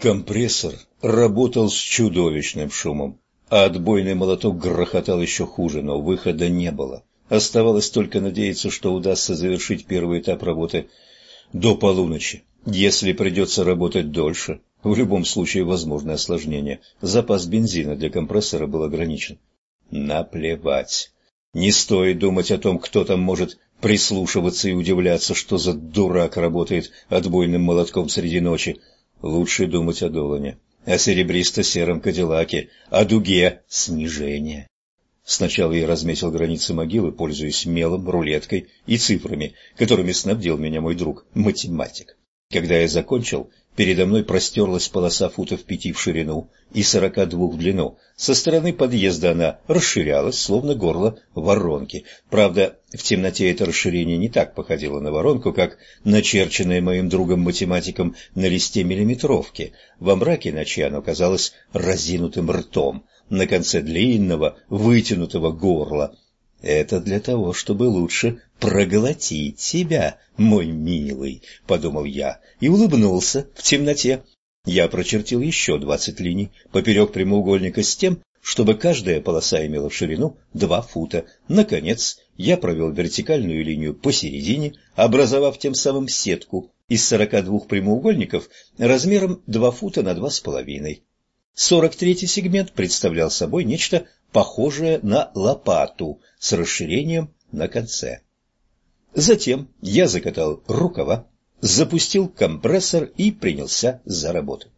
Компрессор работал с чудовищным шумом, а отбойный молоток грохотал еще хуже, но выхода не было. Оставалось только надеяться, что удастся завершить первый этап работы до полуночи. Если придется работать дольше, в любом случае возможно осложнение. Запас бензина для компрессора был ограничен. Наплевать. Не стоит думать о том, кто там может прислушиваться и удивляться, что за дурак работает отбойным молотком среди ночи. Лучше думать о Долане, о серебристо-сером кадиллаке, о дуге снижения. Сначала я разметил границы могилы, пользуясь мелом, рулеткой и цифрами, которыми снабдил меня мой друг, математик. Когда я закончил, передо мной простерлась полоса футов пяти в ширину и сорока двух в длину. Со стороны подъезда она расширялась, словно горло воронки. Правда, в темноте это расширение не так походило на воронку, как начерченное моим другом-математиком на листе миллиметровки. Во мраке ночи оно казалось разинутым ртом на конце длинного, вытянутого горла. «Это для того, чтобы лучше проглотить себя, мой милый», — подумал я и улыбнулся в темноте. Я прочертил еще двадцать линий поперек прямоугольника с тем, чтобы каждая полоса имела в ширину два фута. Наконец, я провел вертикальную линию посередине, образовав тем самым сетку из сорока двух прямоугольников размером два фута на два с половиной. Сорок третий сегмент представлял собой нечто похожее на лопату с расширением на конце. Затем я закатал рукава, запустил компрессор и принялся за работу.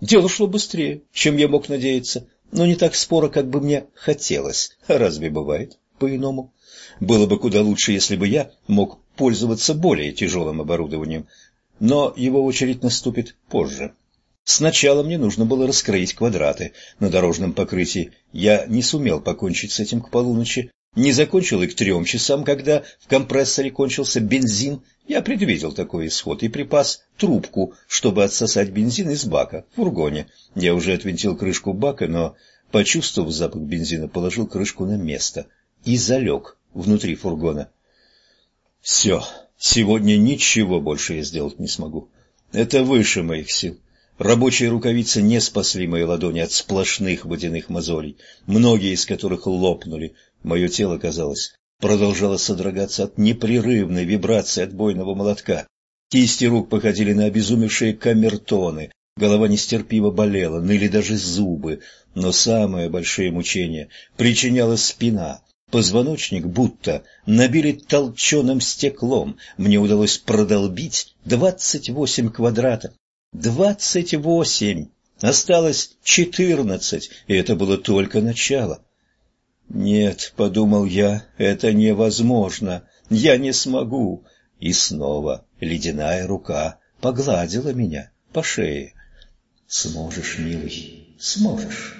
Дело шло быстрее, чем я мог надеяться, но не так споро, как бы мне хотелось. Разве бывает по-иному? Было бы куда лучше, если бы я мог пользоваться более тяжелым оборудованием, но его очередь наступит позже. Сначала мне нужно было раскроить квадраты на дорожном покрытии. Я не сумел покончить с этим к полуночи. Не закончил и к трем часам, когда в компрессоре кончился бензин. Я предвидел такой исход и припас трубку, чтобы отсосать бензин из бака в фургоне. Я уже отвинтил крышку бака, но, почувствовав запах бензина, положил крышку на место и залег внутри фургона. Все, сегодня ничего больше я сделать не смогу. Это выше моих сил. Рабочие рукавицы не спасли мои ладони от сплошных водяных мозолей, многие из которых лопнули. Мое тело, казалось, продолжало содрогаться от непрерывной вибрации отбойного молотка. Кисти рук походили на обезумевшие камертоны, голова нестерпимо болела, ныли даже зубы, но самое большое мучение причиняла спина. Позвоночник будто набили толченым стеклом. Мне удалось продолбить двадцать восемь квадратов Двадцать восемь! Осталось четырнадцать, и это было только начало. «Нет», — подумал я, — «это невозможно, я не смогу». И снова ледяная рука погладила меня по шее. «Сможешь, милый, сможешь».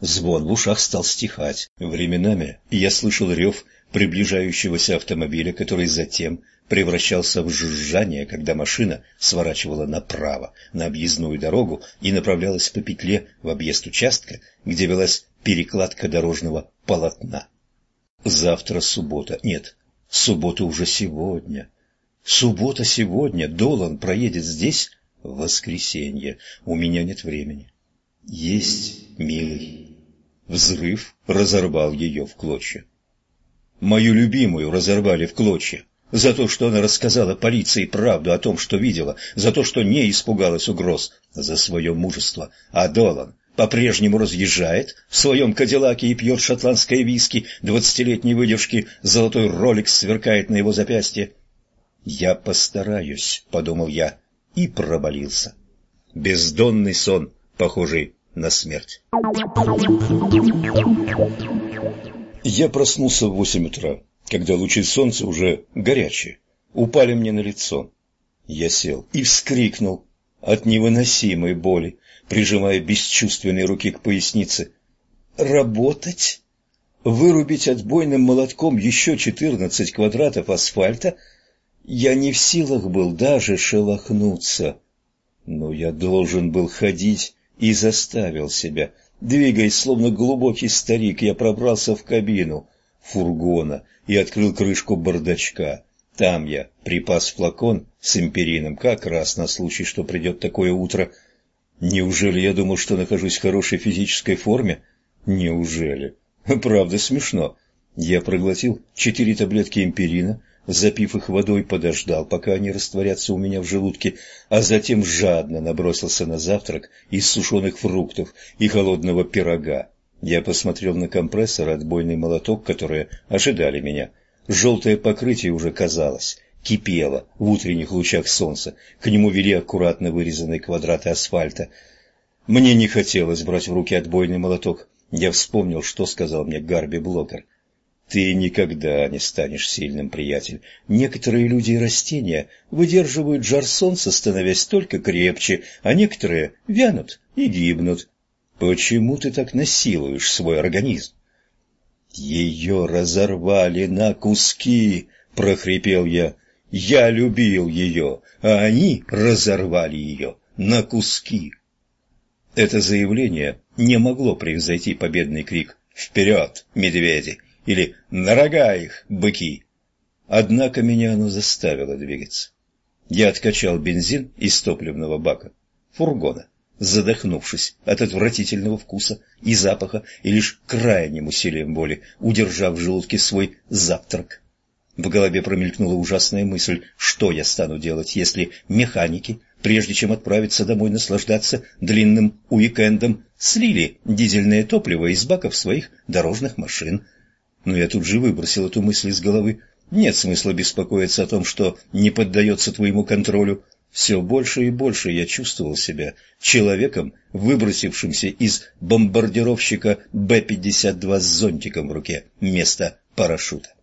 Звон в ушах стал стихать. Временами я слышал рев приближающегося автомобиля, который затем превращался в жужжание, когда машина сворачивала направо на объездную дорогу и направлялась по петле в объезд участка, где велась перекладка дорожного полотна. Завтра суббота. Нет, суббота уже сегодня. Суббота сегодня. Долан проедет здесь в воскресенье. У меня нет времени. Есть, милый. Взрыв разорвал ее в клочья. Мою любимую разорвали в клочья за то, что она рассказала полиции правду о том, что видела, за то, что не испугалась угроз, за свое мужество. А Долан по-прежнему разъезжает в своем кадиллаке и пьет шотландское виски двадцатилетней выдержки, золотой роликс сверкает на его запястье. «Я постараюсь», — подумал я, и провалился. Бездонный сон, похожий на смерть. Я проснулся в восемь утра когда лучи солнца уже горячие упали мне на лицо. Я сел и вскрикнул от невыносимой боли, прижимая бесчувственные руки к пояснице. «Работать? Вырубить отбойным молотком еще четырнадцать квадратов асфальта? Я не в силах был даже шелохнуться. Но я должен был ходить и заставил себя. Двигаясь, словно глубокий старик, я пробрался в кабину фургона и открыл крышку бардачка. Там я припас флакон с империном как раз на случай, что придет такое утро. Неужели я думал, что нахожусь в хорошей физической форме? Неужели? Правда смешно. Я проглотил четыре таблетки империна, запив их водой, подождал, пока они растворятся у меня в желудке, а затем жадно набросился на завтрак из сушеных фруктов и холодного пирога. Я посмотрел на компрессор, отбойный молоток, которые ожидали меня. Желтое покрытие уже казалось, кипело в утренних лучах солнца. К нему вели аккуратно вырезанные квадраты асфальта. Мне не хотелось брать в руки отбойный молоток. Я вспомнил, что сказал мне Гарби Блокер. Ты никогда не станешь сильным, приятель. Некоторые люди и растения выдерживают жар солнца, становясь только крепче, а некоторые вянут и гибнут. Почему ты так насилуешь свой организм? Ее разорвали на куски, прохрипел я. Я любил ее, а они разорвали ее на куски. Это заявление не могло превзойти победный крик «Вперед, медведи!» или «На рога их, быки!». Однако меня оно заставило двигаться. Я откачал бензин из топливного бака фургона, задохнувшись от отвратительного вкуса и запаха и лишь крайним усилием воли удержав в желудке свой завтрак. В голове промелькнула ужасная мысль, что я стану делать, если механики, прежде чем отправиться домой наслаждаться длинным уикендом, слили дизельное топливо из баков своих дорожных машин – но я тут же выбросил эту мысль из головы. Нет смысла беспокоиться о том, что не поддается твоему контролю. Все больше и больше я чувствовал себя человеком, выбросившимся из бомбардировщика Б-52 с зонтиком в руке вместо парашюта.